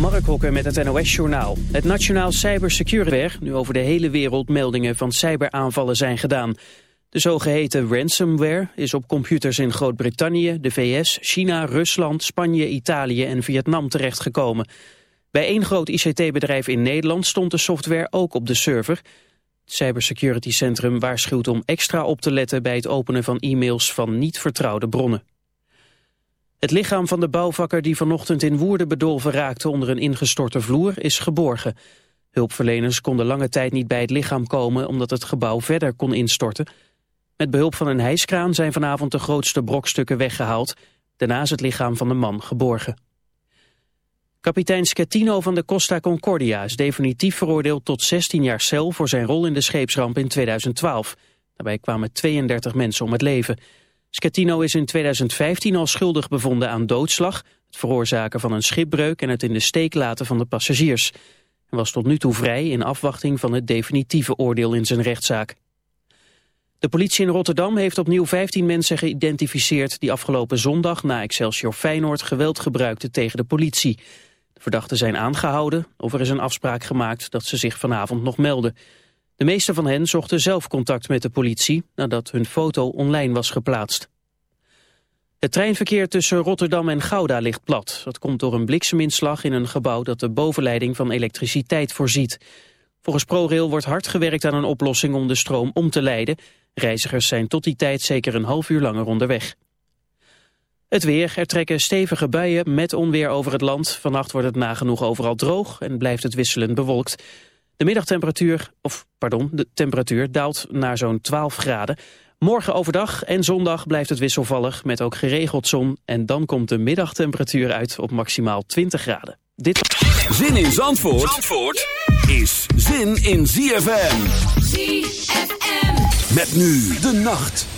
Mark Hokker met het NOS-journaal. Het Nationaal Cybersecurity nu over de hele wereld meldingen van cyberaanvallen zijn gedaan. De zogeheten ransomware is op computers in Groot-Brittannië, de VS, China, Rusland, Spanje, Italië en Vietnam terechtgekomen. Bij één groot ICT-bedrijf in Nederland stond de software ook op de server. Het Cybersecurity Centrum waarschuwt om extra op te letten bij het openen van e-mails van niet vertrouwde bronnen. Het lichaam van de bouwvakker die vanochtend in Woerden bedolven raakte onder een ingestorte vloer is geborgen. Hulpverleners konden lange tijd niet bij het lichaam komen omdat het gebouw verder kon instorten. Met behulp van een hijskraan zijn vanavond de grootste brokstukken weggehaald. Daarna is het lichaam van de man geborgen. Kapitein Schettino van de Costa Concordia is definitief veroordeeld tot 16 jaar cel voor zijn rol in de scheepsramp in 2012. Daarbij kwamen 32 mensen om het leven. Schettino is in 2015 al schuldig bevonden aan doodslag, het veroorzaken van een schipbreuk en het in de steek laten van de passagiers. Hij was tot nu toe vrij in afwachting van het definitieve oordeel in zijn rechtszaak. De politie in Rotterdam heeft opnieuw 15 mensen geïdentificeerd die afgelopen zondag na Excelsior Feyenoord geweld gebruikten tegen de politie. De verdachten zijn aangehouden of er is een afspraak gemaakt dat ze zich vanavond nog melden. De meeste van hen zochten zelf contact met de politie nadat hun foto online was geplaatst. Het treinverkeer tussen Rotterdam en Gouda ligt plat. Dat komt door een blikseminslag in een gebouw dat de bovenleiding van elektriciteit voorziet. Volgens ProRail wordt hard gewerkt aan een oplossing om de stroom om te leiden. Reizigers zijn tot die tijd zeker een half uur langer onderweg. Het weer. Er trekken stevige buien met onweer over het land. Vannacht wordt het nagenoeg overal droog en blijft het wisselend bewolkt. De middagtemperatuur, of pardon, de temperatuur daalt naar zo'n 12 graden. Morgen overdag en zondag blijft het wisselvallig met ook geregeld zon. En dan komt de middagtemperatuur uit op maximaal 20 graden. Dit... Zin in Zandvoort, Zandvoort is zin in ZFM. ZFM. Met nu de nacht.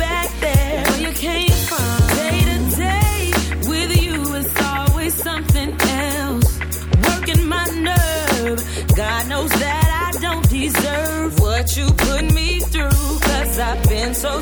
you put me through. Cause I've been so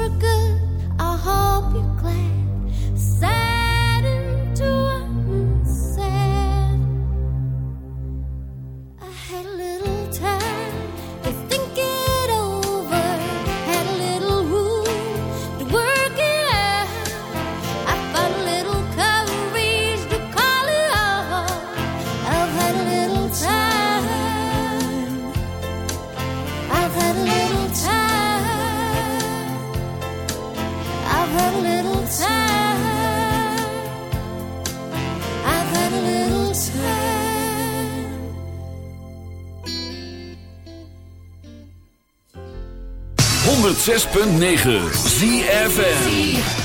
for good. 106.9 ZFM.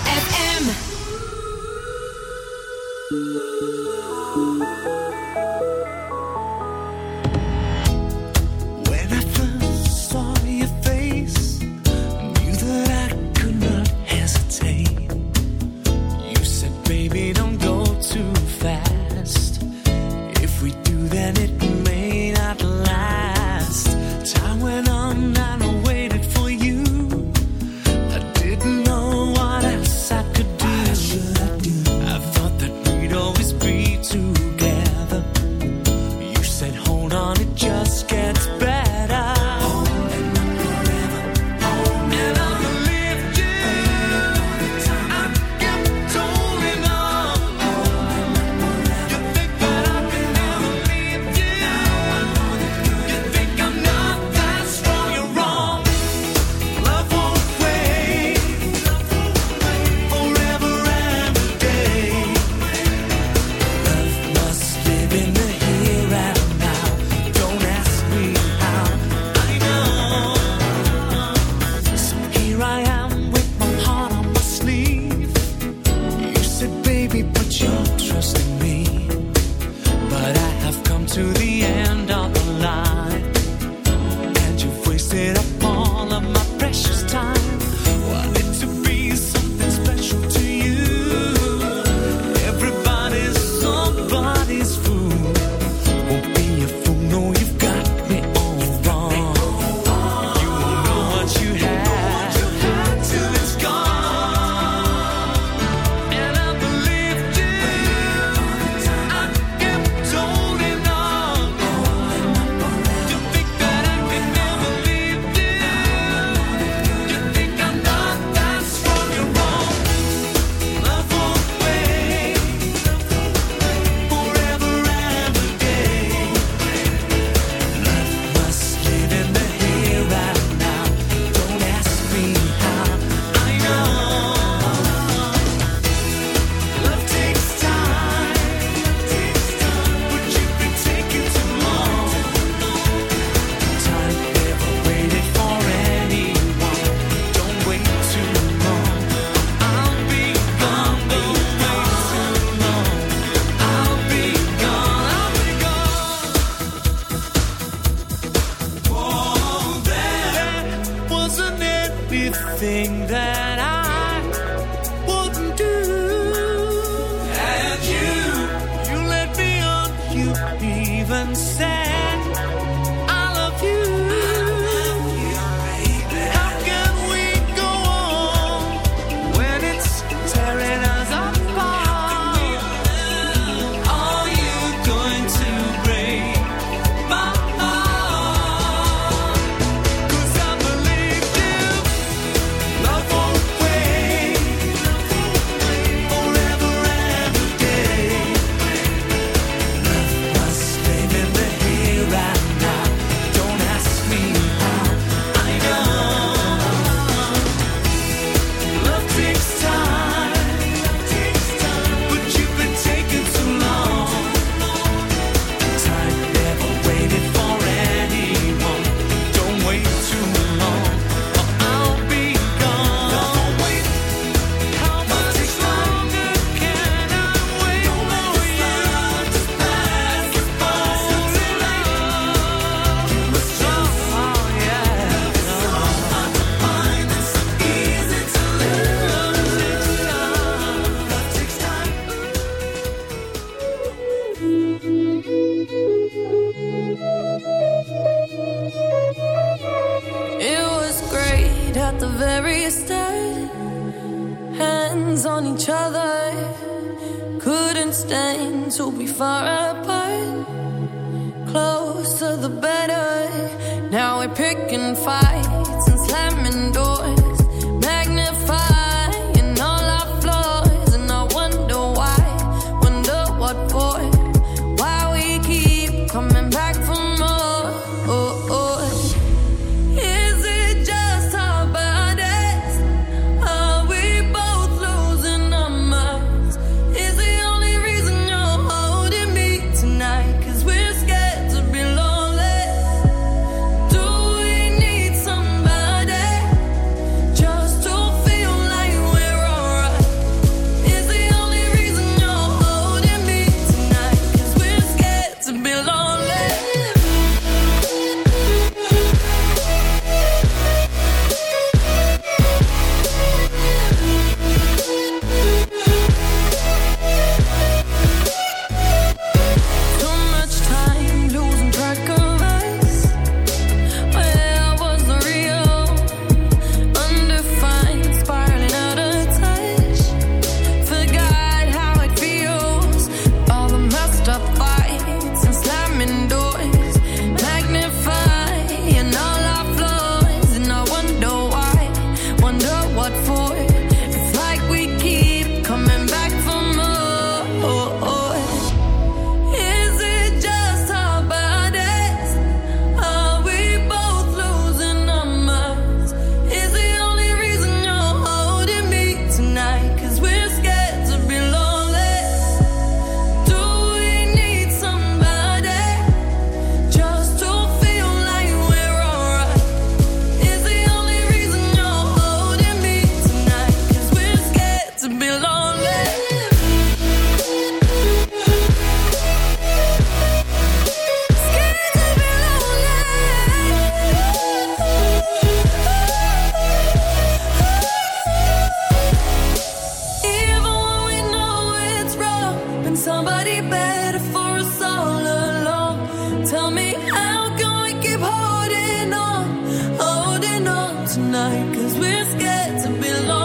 tonight, cause we're scared to be alone.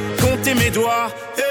compté mes doigts. Hey.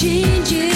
changes.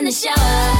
in the shower.